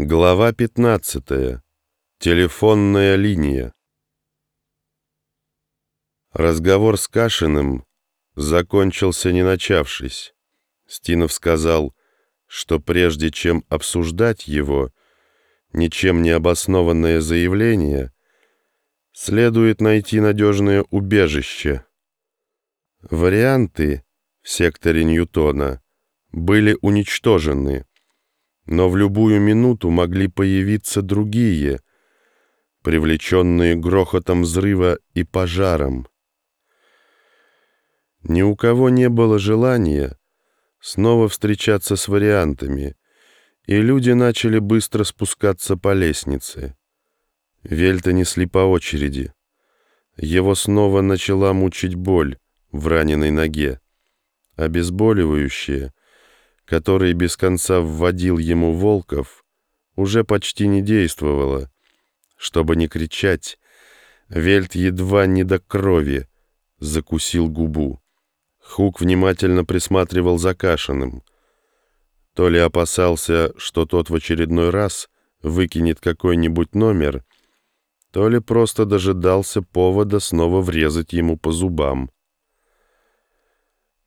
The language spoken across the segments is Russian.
Глава 15. Телефонная линия. Разговор с Кашиным закончился не начавшись. Стинов сказал, что прежде чем обсуждать его, ничем не обоснованное заявление, следует найти надежное убежище. Варианты в секторе Ньютона были уничтожены но в любую минуту могли появиться другие, привлеченные грохотом взрыва и пожаром. Ни у кого не было желания снова встречаться с вариантами, и люди начали быстро спускаться по лестнице. Вельта несли по очереди. Его снова начала мучить боль в раненой ноге. Обезболивающее — который без конца вводил ему Волков, уже почти не действовало. Чтобы не кричать, Вельт едва не до крови закусил губу. Хук внимательно присматривал за Кашиным. То ли опасался, что тот в очередной раз выкинет какой-нибудь номер, то ли просто дожидался повода снова врезать ему по зубам.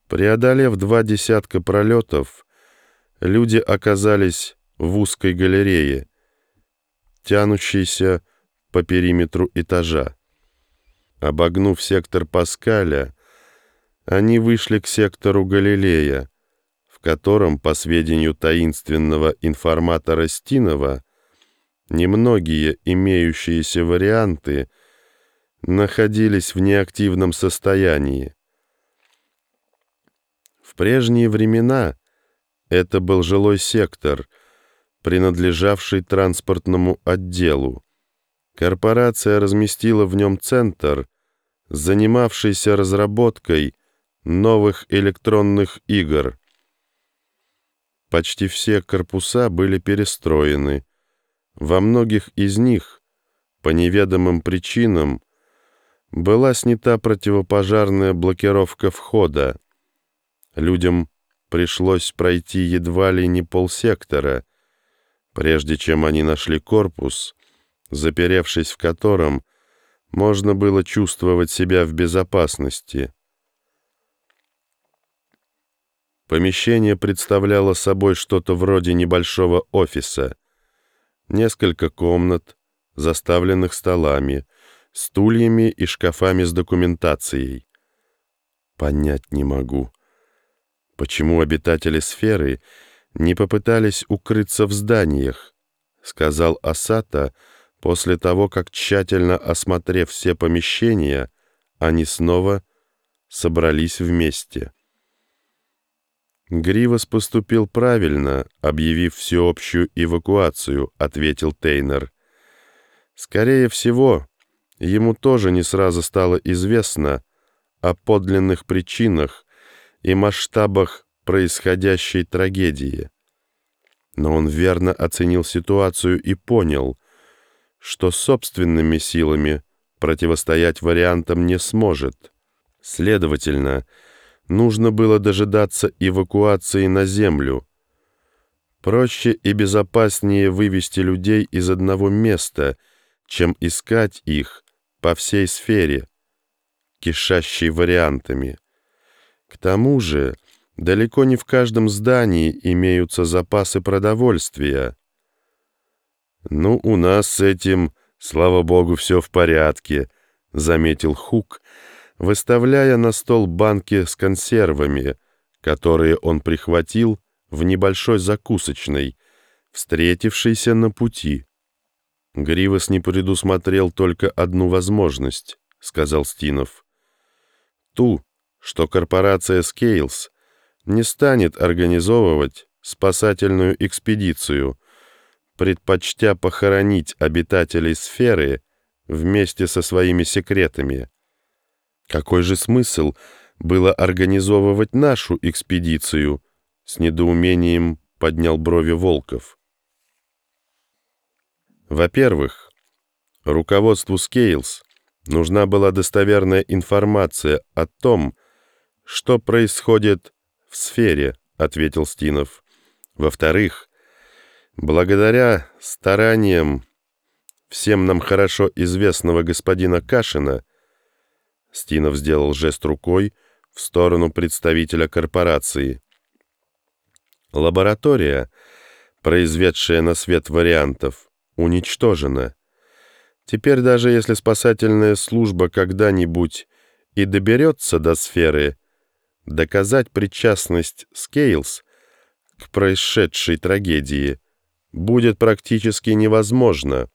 Преодолев два десятка пролетов, люди оказались в узкой галерее, тянущейся по периметру этажа. Обогнув сектор Паскаля, они вышли к сектору Галилея, в котором, по сведению таинственного информатора Стинова, немногие имеющиеся варианты находились в неактивном состоянии. В прежние времена это был жилой сектор, принадлежавший транспортному отделу. Корпорация разместила в нем центр, занимавшийся разработкой новых электронных игр. Почти все корпуса были перестроены. Во многих из них, по неведомым причинам, была снята противопожарная блокировка входа. Людям пришлось пройти едва ли не полсектора, прежде чем они нашли корпус, заперевшись в котором можно было чувствовать себя в безопасности. Помещение представляло собой что-то вроде небольшого офиса. Несколько комнат, заставленных столами, стульями и шкафами с документацией. Понять не могу, почему обитатели сферы не попытались укрыться в зданиях, сказал Асата после того, как, тщательно осмотрев все помещения, они снова собрались вместе. «Гривас поступил правильно, объявив всеобщую эвакуацию», — ответил Тейнер. «Скорее всего, ему тоже не сразу стало известно о подлинных причинах, и масштабах происходящей трагедии. Но он верно оценил ситуацию и понял, что собственными силами противостоять вариантам не сможет. Следовательно, нужно было дожидаться эвакуации на Землю. Проще и безопаснее вывести людей из одного места, чем искать их по всей сфере, кишащей вариантами. К тому же, далеко не в каждом здании имеются запасы продовольствия. «Ну, у нас с этим, слава богу, все в порядке», — заметил Хук, выставляя на стол банки с консервами, которые он прихватил в небольшой закусочной, встретившейся на пути. Гривос не предусмотрел только одну возможность, — сказал Стинов. Ту, что корпорация Scales не станет организовывать спасательную экспедицию, предпочтя похоронить обитателей сферы вместе со своими секретами. Какой же смысл было организовывать нашу экспедицию? С недоумением поднял брови Волков. Во-первых, руководству Scales нужна была достоверная информация о том, «Что происходит в сфере?» — ответил Стинов. «Во-вторых, Благодаря стараниям всем нам хорошо известного господина Кашина, Стинов сделал жест рукой в сторону представителя корпорации. Лаборатория, произведшая на свет вариантов, уничтожена. Теперь даже если спасательная служба когда-нибудь и доберется до сферы, доказать причастность Скейлс к происшедшей трагедии будет практически невозможно.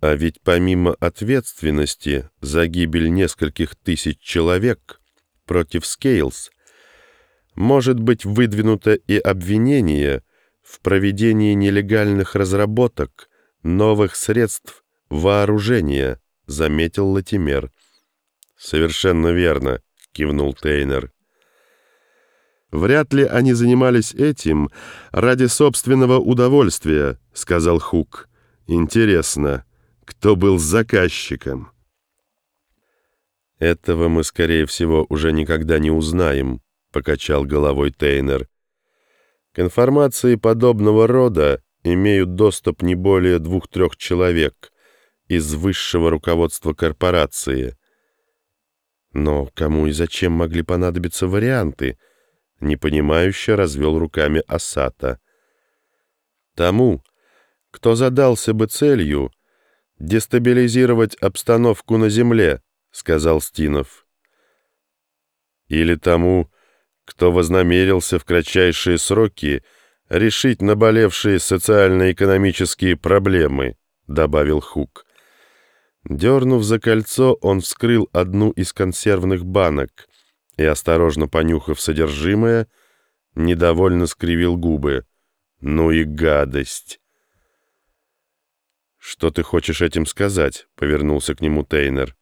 А ведь помимо ответственности за гибель нескольких тысяч человек против Скейлс, может быть выдвинуто и обвинение в проведении нелегальных разработок новых средств вооружения, заметил Латимер. «Совершенно верно», — кивнул Тейнер. «Вряд ли они занимались этим ради собственного удовольствия», — сказал Хук. «Интересно, кто был заказчиком. «Этого мы, скорее всего, уже никогда не узнаем», — покачал головой Тейнер. «К информации подобного рода имеют доступ не более двух-трех человек из высшего руководства корпорации. Но кому и зачем могли понадобиться варианты?» — непонимающе развел руками Асата. «Тому, кто задался бы целью дестабилизировать обстановку на земле», — сказал Стинов. «Или тому, кто вознамерился в кратчайшие сроки решить наболевшие социально-экономические проблемы», — добавил Хук. Дернув за кольцо, он вскрыл одну из консервных банок и, осторожно понюхав содержимое, недовольно скривил губы. «Ну и гадость!» «Что ты хочешь этим сказать?» — повернулся к нему Тейнер.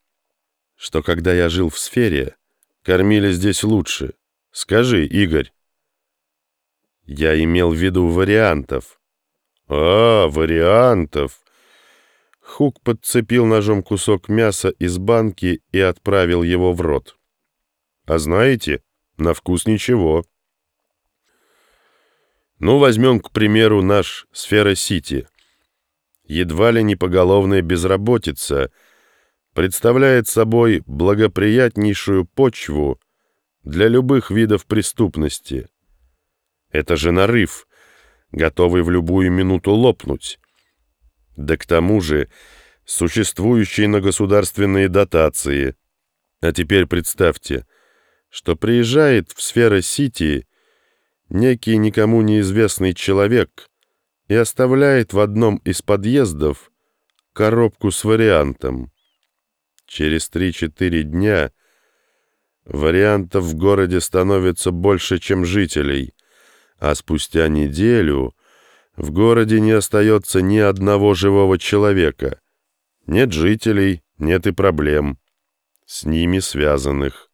«Что когда я жил в сфере, кормили здесь лучше. Скажи, Игорь». «Я имел в виду вариантов». «А, вариантов!» Хук подцепил ножом кусок мяса из банки и отправил его в рот. «А знаете, на вкус ничего». Ну, возьмем, к примеру, наш Сфера-Сити едва ли не поголовная безработица, представляет собой благоприятнейшую почву для любых видов преступности. Это же нарыв, готовый в любую минуту лопнуть. Да к тому же существующие на государственные дотации. А теперь представьте, что приезжает в сфера-сити некий никому неизвестный человек — и оставляет в одном из подъездов коробку с вариантом. Через 3-4 дня вариантов в городе становится больше, чем жителей, а спустя неделю в городе не остается ни одного живого человека. Нет жителей, нет и проблем, с ними связанных.